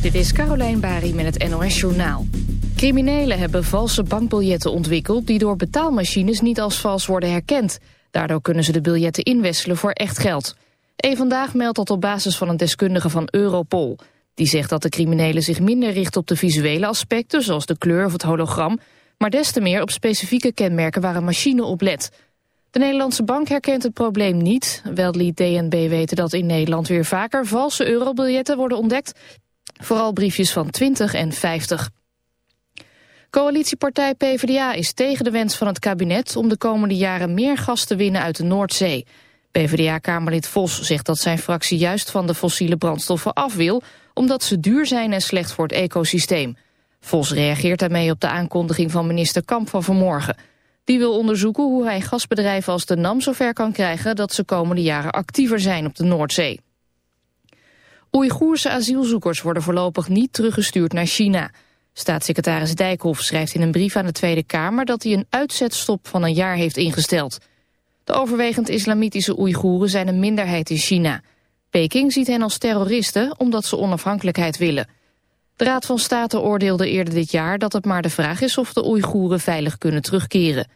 Dit is Carolijn Bari met het NOS Journaal. Criminelen hebben valse bankbiljetten ontwikkeld... die door betaalmachines niet als vals worden herkend. Daardoor kunnen ze de biljetten inwisselen voor echt geld. Eén Vandaag meldt dat op basis van een deskundige van Europol. Die zegt dat de criminelen zich minder richten op de visuele aspecten... zoals de kleur of het hologram... maar des te meer op specifieke kenmerken waar een machine op let... De Nederlandse bank herkent het probleem niet. Wel liet DNB weten dat in Nederland weer vaker valse eurobiljetten worden ontdekt. Vooral briefjes van 20 en 50. Coalitiepartij PvdA is tegen de wens van het kabinet om de komende jaren meer gas te winnen uit de Noordzee. PvdA-kamerlid Vos zegt dat zijn fractie juist van de fossiele brandstoffen af wil, omdat ze duur zijn en slecht voor het ecosysteem. Vos reageert daarmee op de aankondiging van minister Kamp van vanmorgen. Die wil onderzoeken hoe hij gasbedrijven als de NAM zover kan krijgen dat ze komende jaren actiever zijn op de Noordzee. Oeigoerse asielzoekers worden voorlopig niet teruggestuurd naar China. Staatssecretaris Dijkhoff schrijft in een brief aan de Tweede Kamer dat hij een uitzetstop van een jaar heeft ingesteld. De overwegend islamitische Oeigoeren zijn een minderheid in China. Peking ziet hen als terroristen omdat ze onafhankelijkheid willen. De Raad van State oordeelde eerder dit jaar dat het maar de vraag is of de Oeigoeren veilig kunnen terugkeren.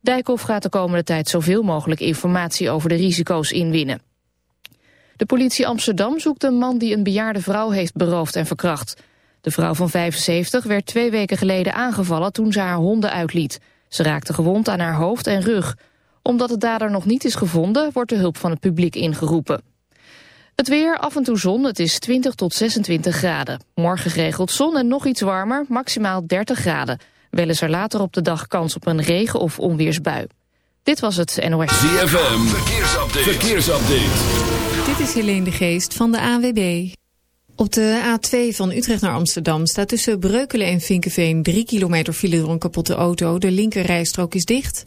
Dijkhoff gaat de komende tijd zoveel mogelijk informatie over de risico's inwinnen. De politie Amsterdam zoekt een man die een bejaarde vrouw heeft beroofd en verkracht. De vrouw van 75 werd twee weken geleden aangevallen toen ze haar honden uitliet. Ze raakte gewond aan haar hoofd en rug. Omdat de dader nog niet is gevonden, wordt de hulp van het publiek ingeroepen. Het weer, af en toe zon, het is 20 tot 26 graden. Morgen geregeld zon en nog iets warmer, maximaal 30 graden. Wel is er later op de dag kans op een regen- of onweersbui. Dit was het NOS. ZFM, verkeersupdate. verkeersupdate. Dit is Helene de Geest van de AWB. Op de A2 van Utrecht naar Amsterdam staat tussen Breukelen en Vinkenveen 3 kilometer file door een kapotte auto. De linker rijstrook is dicht.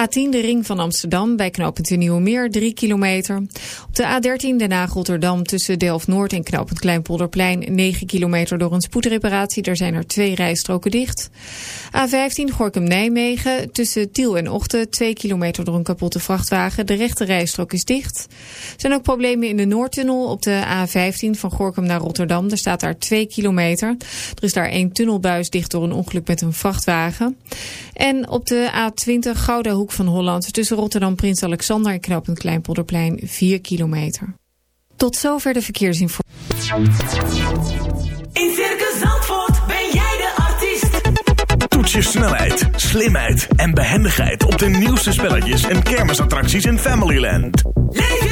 A10 de ring van Amsterdam bij knooppunt Nieuwemeer 3 kilometer. Op de A13 Den Haag Rotterdam tussen Delft-Noord en knooppunt Kleinpolderplein 9 kilometer door een spoedreparatie. Daar zijn er twee rijstroken dicht. A15 Gorkum-Nijmegen tussen Tiel en Ochten 2 kilometer door een kapotte vrachtwagen. De rechte rijstrook is dicht. Er zijn ook problemen in de Noordtunnel op de A15 van Gorkum naar Rotterdam. Er staat daar 2 kilometer. Er is daar één tunnelbuis dicht door een ongeluk met een vrachtwagen. En op de A20 Gouda Hoek van Holland tussen Rotterdam Prins Alexander en knooppunt Kleinpolderplein 4 kilometer. Tot zover de verkeersinformatie. In Circus Zandvoort ben jij de artiest. Toets je snelheid, slimheid en behendigheid op de nieuwste spelletjes en kermisattracties in Familyland. Leef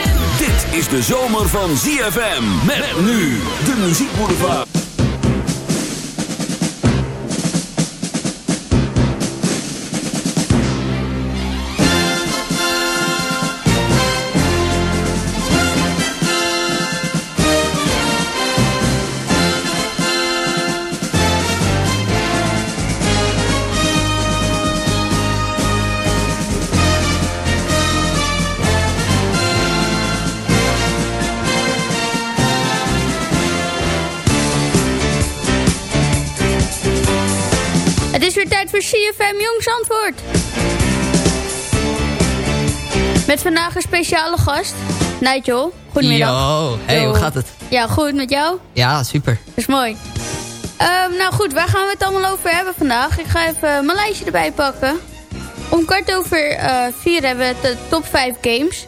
Is de zomer van ZFM. Met nu de muziekboulevard. Het Met vandaag een speciale gast, Nigel. Goedemiddag. Yo, hey, hoe gaat het? Ja, goed, met jou? Ja, super. Dat is mooi. Ehm, nou goed, waar gaan we het allemaal over hebben vandaag? Ik ga even mijn lijstje erbij pakken. Om kwart over eh, vier hebben we de eh, top 5 games.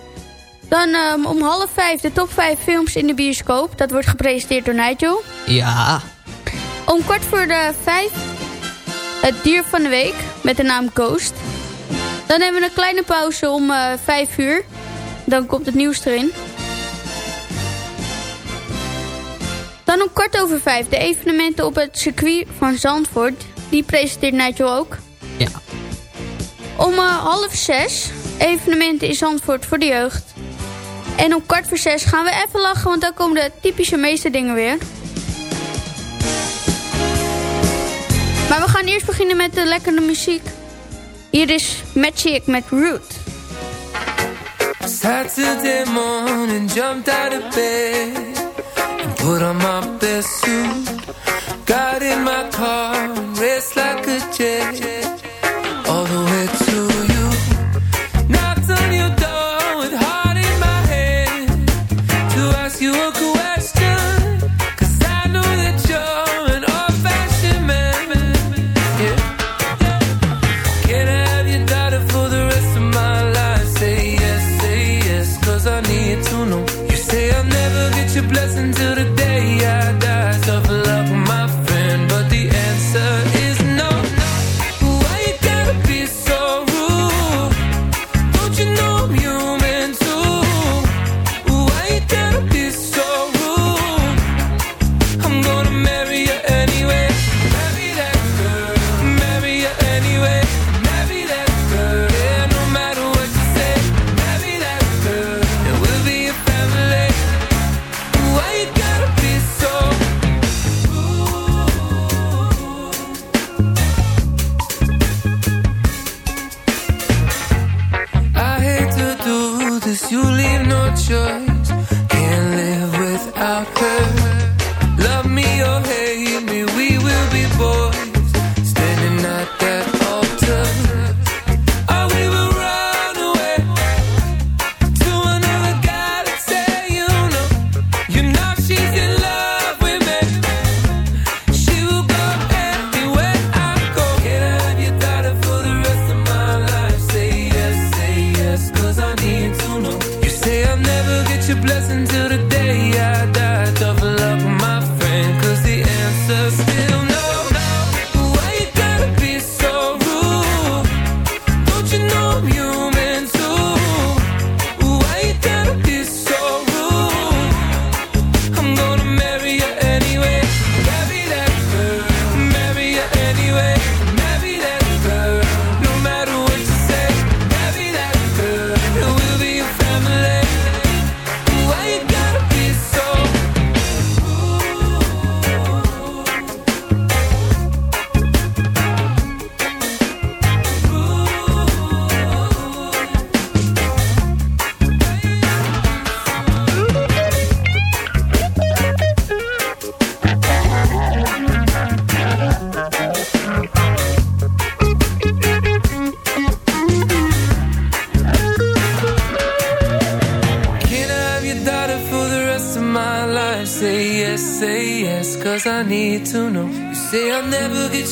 Dan ehm, om half vijf de top 5 films in de bioscoop. Dat wordt gepresenteerd door Nigel. Ja. Om kwart voor de vijf het dier van de week met de naam Coast. Dan hebben we een kleine pauze om eh, uh, 5 uur. Dan komt het nieuws erin. Dan om kwart over vijf de evenementen op het circuit van Zandvoort. Die presenteert Nigel ook. Ja. Om eh, half zes evenementen in Zandvoort voor de jeugd. En om kwart voor zes gaan we even lachen, want dan komen de typische meeste dingen weer. Maar we gaan eerst beginnen met de lekkere muziek. Hier is Magic met Root. Saturday morning, jumped out of bed and put on my best suit. Got in my car and raced like a jet all the way to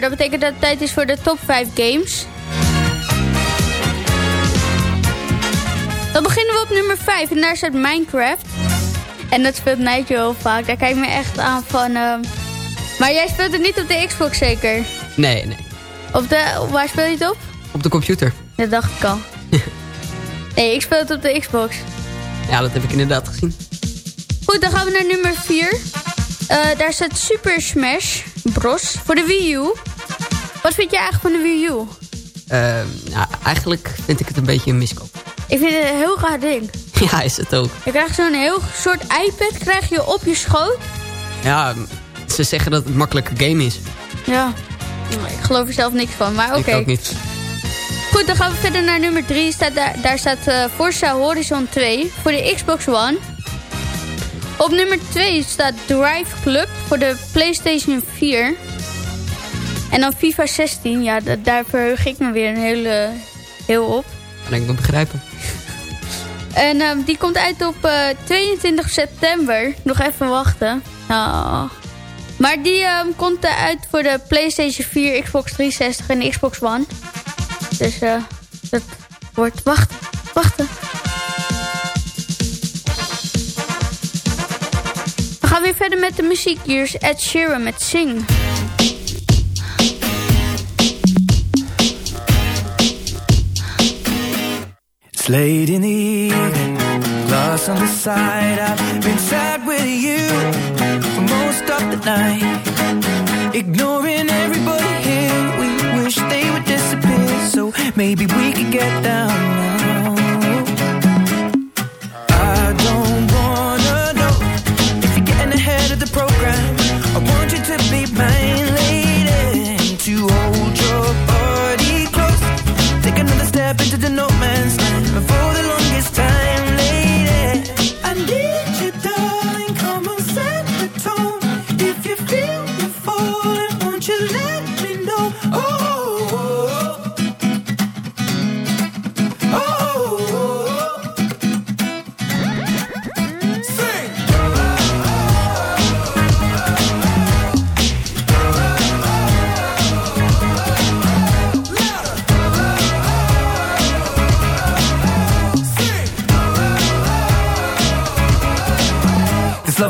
Vier. Dat betekent dat het tijd is voor de top 5 games. Dan beginnen we op nummer 5 en daar staat Minecraft. En dat speelt Nigel heel vaak. Daar kijk ik me echt aan van... ehm, Maar jij speelt het niet op de Xbox zeker? Nee, nee. Op de... Waar speel je het op? Op de computer. Dat dacht ik al. nee, ik speel het op de Xbox. Ja, dat heb ik inderdaad gezien. Goed, dan gaan we naar nummer 4. daar staat Super Smash Bros. voor de Wii U. Wat vind je eigenlijk van de Wii U? Ehm, ja, eigenlijk vind ik het een beetje een miskoop. Ik vind het een heel gaaf ding. Ja, is het ook. Je krijgt zo'n heel soort iPad krijg je op je schoot. Ja, ze zeggen dat het een makkelijke game is. Ja, ik geloof er zelf niks van, maar oké. Ik ook niet. Goed, dan gaan we verder naar nummer 3. Staat daar, daar staat eh, Forza Horizon 2 voor de Xbox One. Op nummer 2 staat Drive Club voor de PlayStation 4. En dan FIFA 16, ja, da- daar verheug ik me weer een hele, heel op. Kan ik me begrijpen. En ehm, die komt uit op eh, 22 september. Nog even wachten. Ah. Maar die ehm, komt eh, uit voor de PlayStation 4, Xbox 360 en Xbox One. Dus eh dat wordt wachten. Wachten. Gaan weer verder met de muziek. Hier is Ed Sheeran met Sing. It's late in the evening, glass on the side. I've been sad with you for most of the night. Ignoring everybody here, we wish they would disappear. So maybe we could get down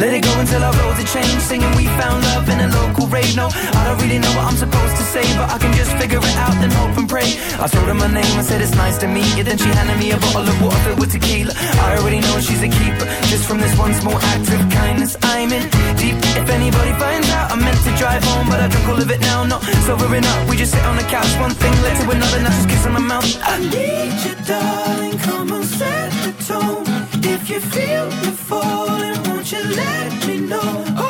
Let it go until our roads are changed. Singing, we found love in a local rave. No, I don't really know what I'm supposed to say, but I can just figure it out and hope and pray. I told her my name, I said it's nice to meet you. Then she handed me a bottle of water filled with tequila. I already know she's a keeper. Just from this one small act of kindness, I'm in deep. If anybody finds out, I meant to drive home, but I drunk all of it now. Not sobering up, we just sit on the couch. One thing led to another, now just kiss on my mouth. I need you, darling. Come on, set the tone. If you feel you're falling, won't you let me know?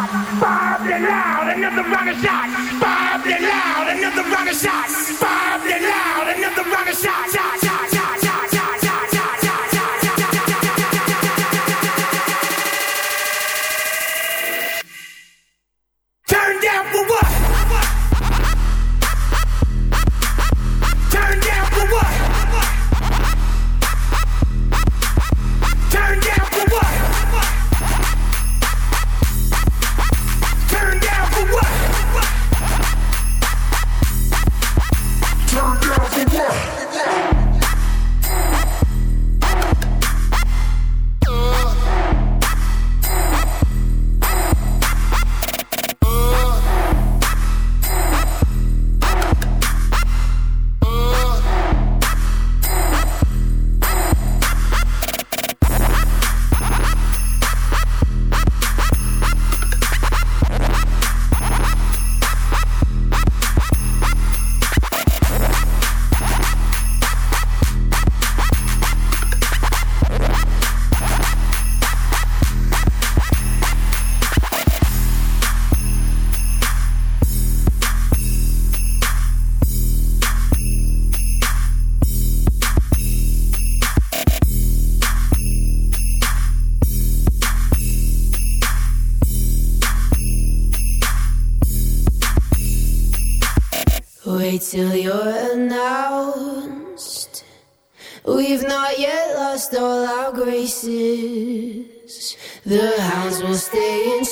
Bob the loud, another rocket shot. Bob the loud, another rocket shot. Bob the loud, another rocket shot. Shot, shot, shot.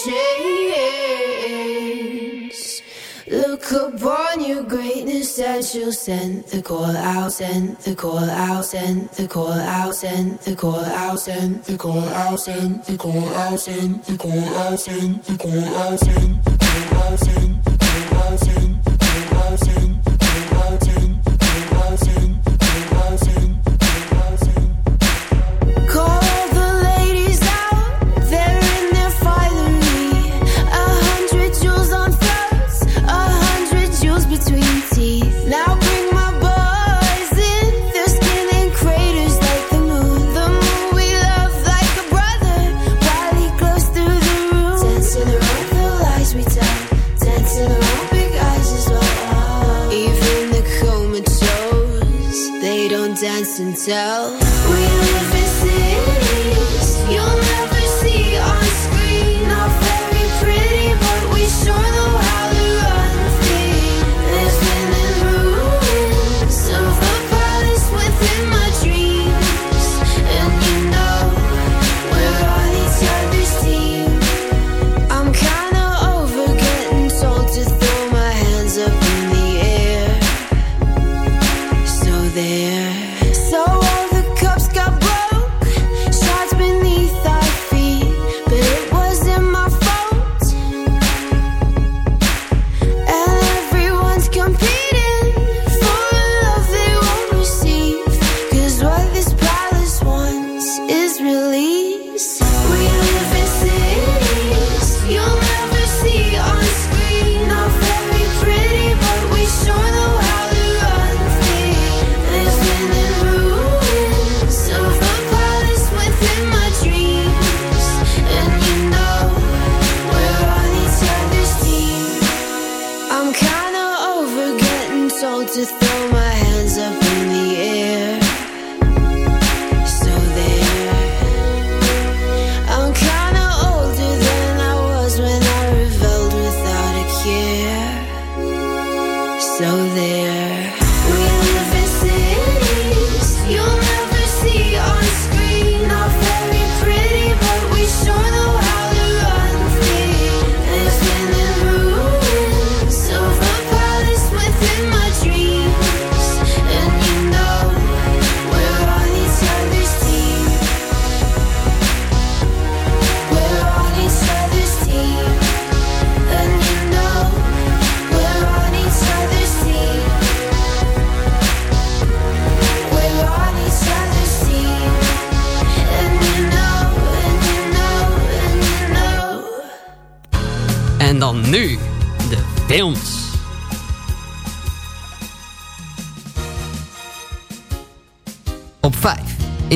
Chains. Look upon your greatness and she'll send the call out, send the call out, send the call out, send the call out, send the call out, send the call out, send the call out, send the call out, send the call out, send the call to throw my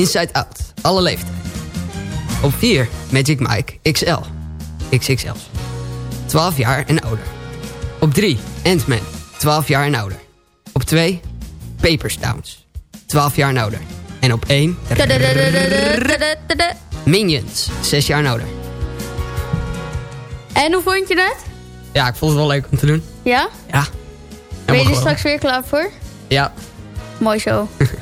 Inside Out, alle leeftijden. Op 4, Magic Mike XL, XXL. 12 jaar en ouder. Op 3, Ant-Man, 12 jaar en ouder. Op 2, Papers, Towns, 12 jaar en ouder. En op 1, Minions, 6 jaar en ouder. En hoe vond je het? Ja, ik vond het wel leuk om te doen. Ja? Ja. Ben je er straks weer klaar voor? Ja. Mooi zo.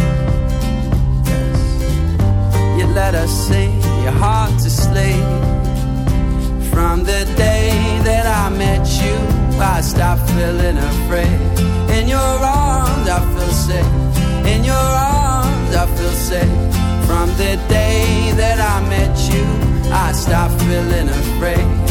Let us sing your heart to sleep. From the day that I met you, I stopped feeling afraid. In your arms, I feel safe. In your arms, I feel safe. From the day that I met you, I stopped feeling afraid.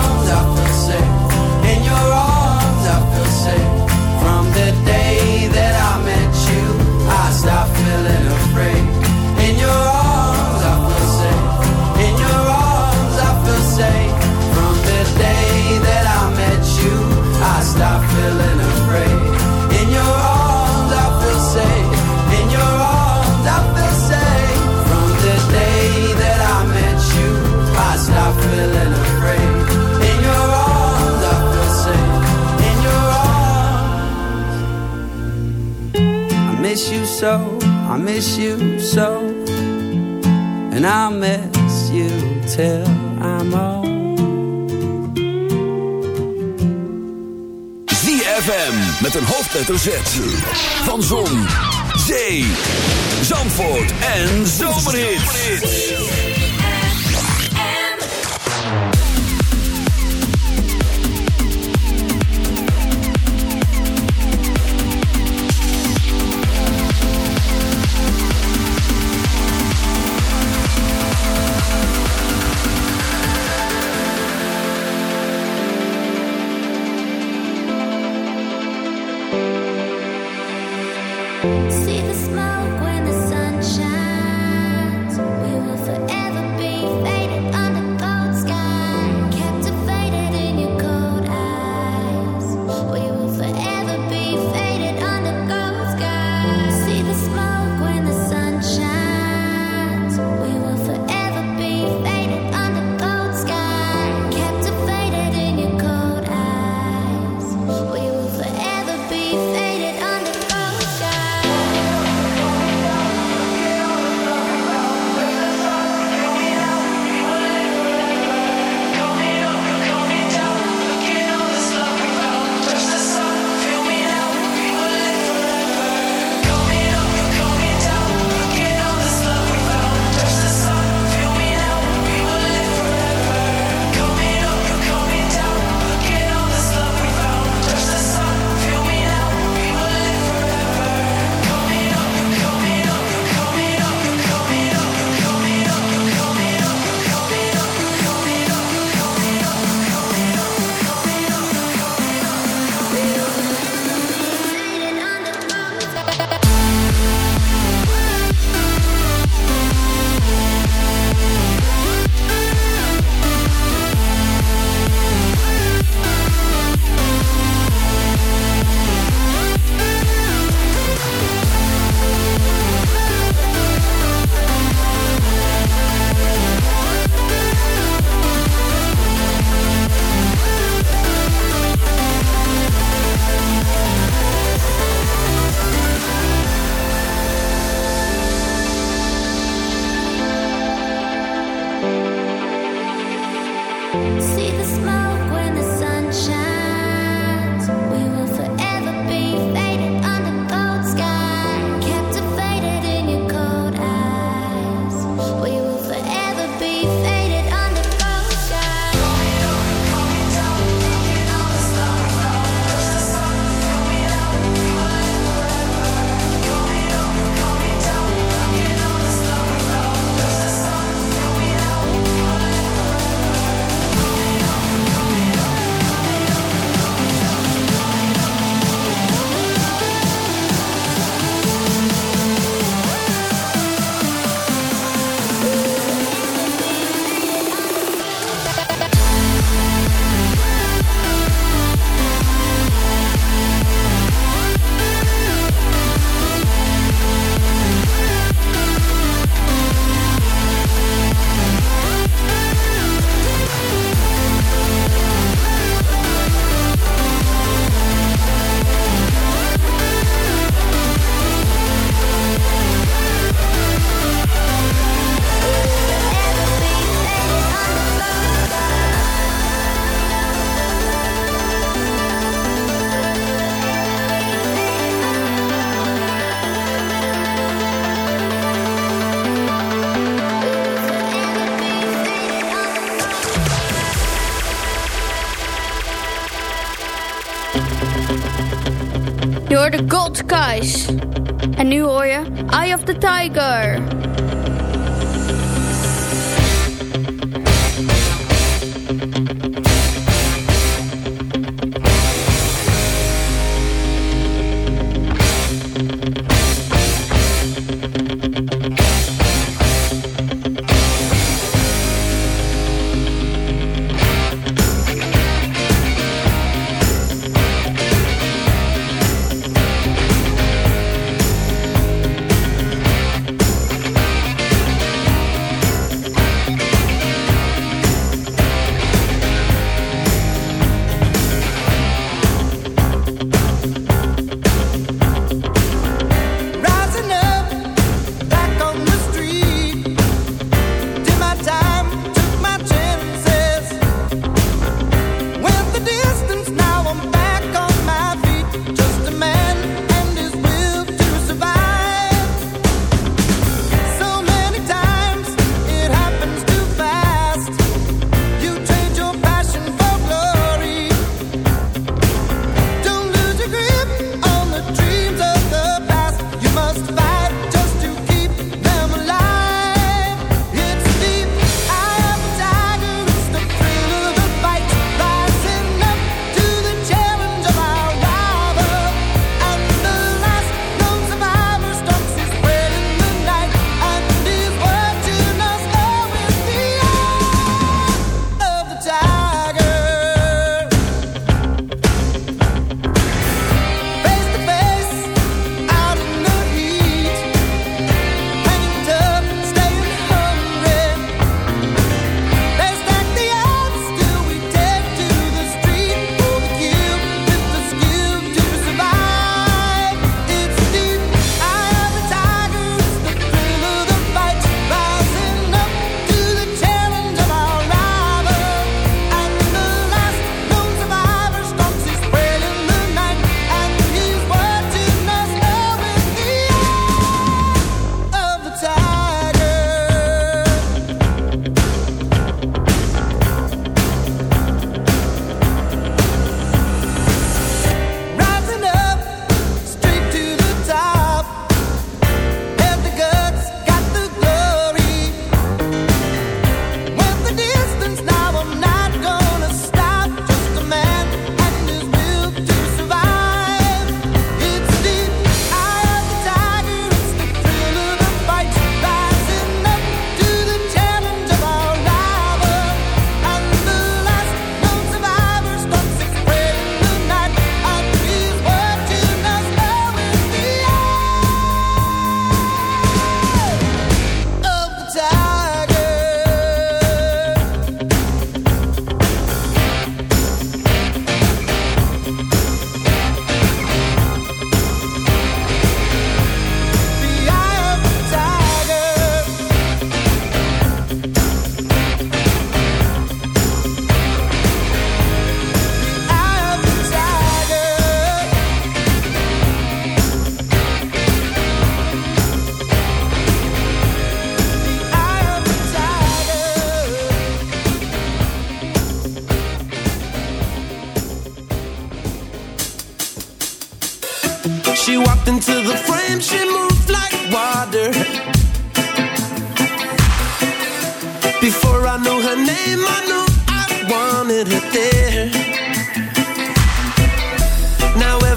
so. I miss you so. And I'll miss you till I'm old. ZFM met een hoofdletter Z. Van Zon, Zee, Zandvoort en Zomerhits. Forever be faded Thanks. the tiger.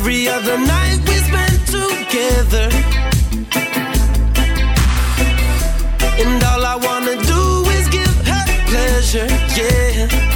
Every other night we spent together. And all I wanna do is give her pleasure, yeah.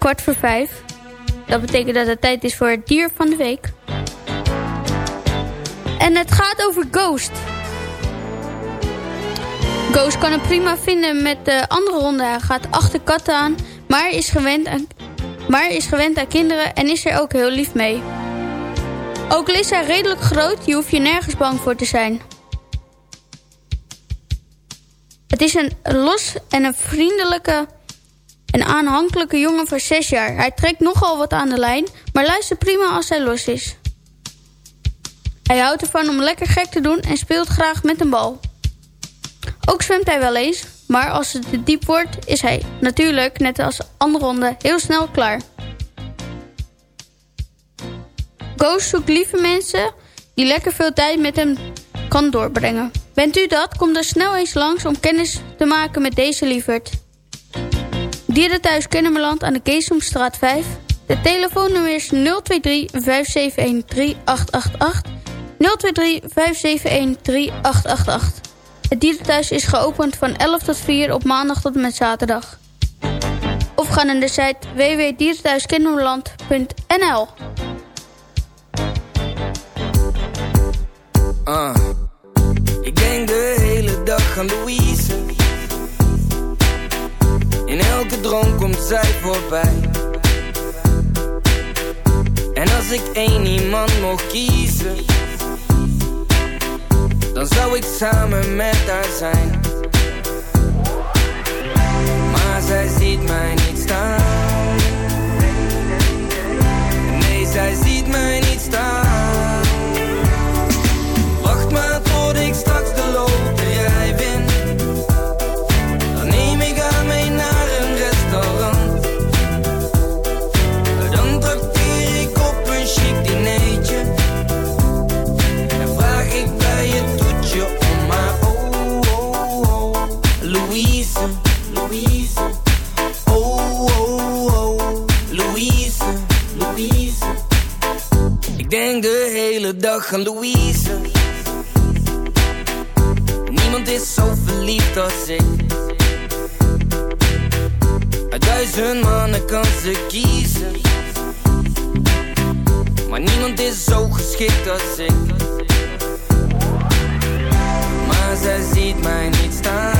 Kwart voor vijf. Dat betekent dat het tijd is voor het dier van de week. En het gaat over Ghost. Ghost kan het prima vinden met de andere honden. Hij gaat achter katten aan, maar is gewend aan, maar is gewend aan kinderen en is er ook heel lief mee. Ook al is hij redelijk groot, je hoeft je nergens bang voor te zijn. Het is een los en een vriendelijke en aanhankelijke jongen van 6 jaar. Hij trekt nogal wat aan de lijn, maar luistert prima als hij los is. Hij houdt ervan om lekker gek te doen en speelt graag met een bal. Ook zwemt hij wel eens, maar als het te diep wordt... is hij natuurlijk, net als andere honden, heel snel klaar. Ghost zoekt lieve mensen die lekker veel tijd met hem kan doorbrengen. Bent u dat? Kom dan snel eens langs om kennis te maken met deze lieverd. Dierenthuis Kennemerland aan de Keesomstraat 5. De telefoonnummer is 023 571 3888. 023 571 3888. Het dierenthuis is geopend van 11 tot 4 op maandag tot en met zaterdag. Of ga naar de site www.dierenthuiskennemerland.nl Ah, ik denk de hele dag aan Louise. In elke droom komt zij voorbij. En als ik één iemand mocht kiezen, dan zou ik samen met haar zijn. Maar zij ziet mij niet staan. Nee, zij ziet mij niet staan. Louise, Louise. Oh, oh, oh. Louise, Louise. Ik denk de hele dag aan Louise. Niemand is zo verliefd als ik. Uit duizend mannen kan ze kiezen. Maar niemand is zo geschikt als ik. Maar zij ziet mij niet staan.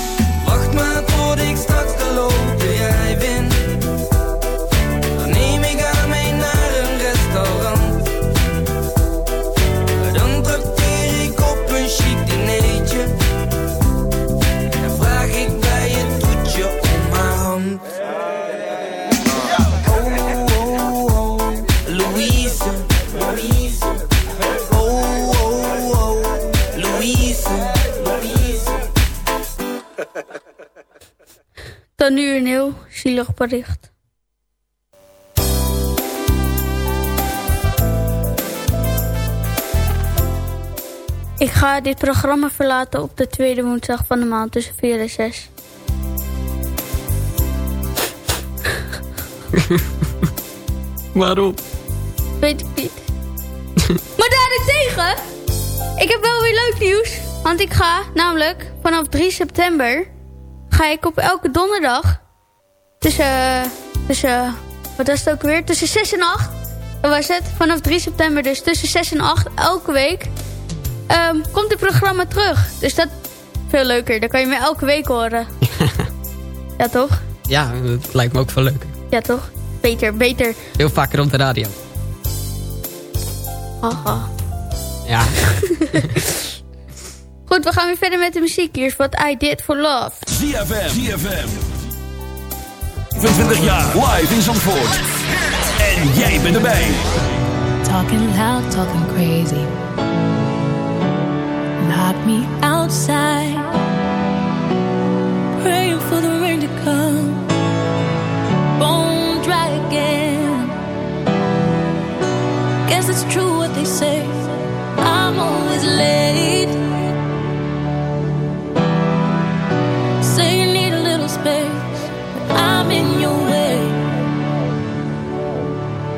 Dan nu een heel zielig bericht. Ik ga dit programma verlaten op de tweede woensdag van de maand tussen 4 en 6. Waarom? Weet ik niet. maar daarentegen, ik heb wel weer leuk nieuws. Want ik ga namelijk vanaf 3 september... ga ik op elke donderdag... tussen... tussen wat was het ook weer? Tussen 6 en 8. Dat was het. Vanaf 3 september dus tussen 6 en 8 elke week... ehm, komt dit programma terug. Dus dat veel leuker. Dan kan je me elke week horen. ja, toch? Ja, dat lijkt me ook veel leuk. Ja, toch? Beter, beter. Heel vaker op de radio. Haha. Ja. Goed, we gaan weer verder met de muziek. Hier is wat I Did For Love. ZFM. ZFM. 25 jaar live in Zandvoort. En jij bent erbij. Talking loud, talking crazy. Lock me outside. Praying for the rain to come. Bone dry again. Guess it's true what they say. I'm always late. But I'm in your way.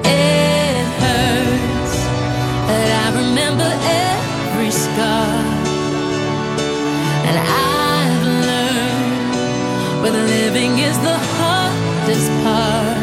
It hurts that I remember every scar. And I've learned where living is the hardest part.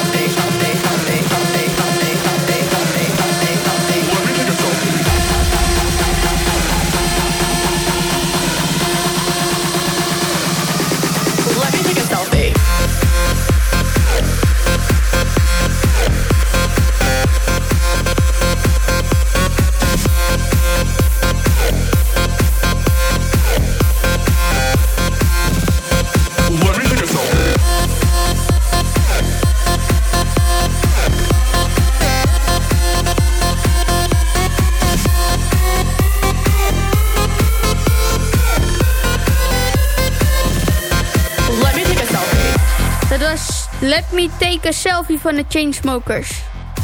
Let Me Take a Selfie van de Chainsmokers.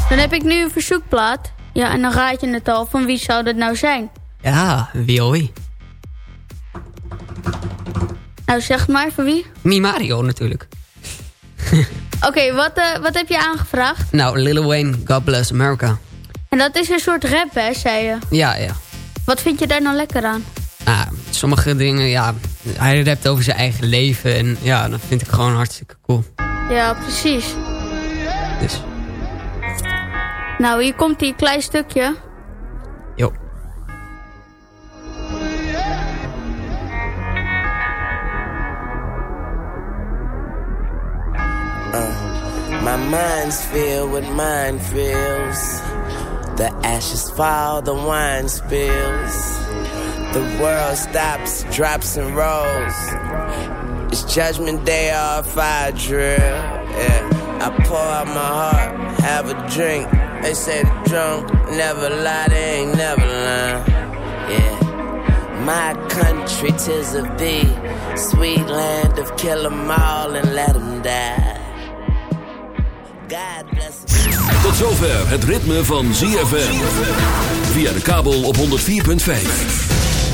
Dan heb ik nu een verzoekplaat. Ja, en dan raad je het al. Van wie zou dat nou zijn? Ja, wie wie. Nou, zeg maar, van wie? Mi Mario natuurlijk. Oké, wat, eh, wat heb je aangevraagd? Nou, Lil Wayne, God Bless America. En dat is een soort rap, hè, zei je. Ja, ja. Wat vind je daar nou lekker aan? Ah, sommige dingen, ja, hij rapt over zijn eigen leven. En ja, dat vind ik gewoon hartstikke cool. Ja, precies. Dus, Nou, hier komt die klein stukje. yo. My mind's filled with minefields. The ashes fall, the wine spills. The world stops, drops, and rolls. It's judgment day off fire drill. Yeah, I pour out my heart, have a drink. They say the drunk never lie, they ain't never lying. Yeah, my country, tis of thee. Sweet land of kill 'em all and let 'em die. God bless Tot zover het ritme van ZFM. Via de kabel op 104.5.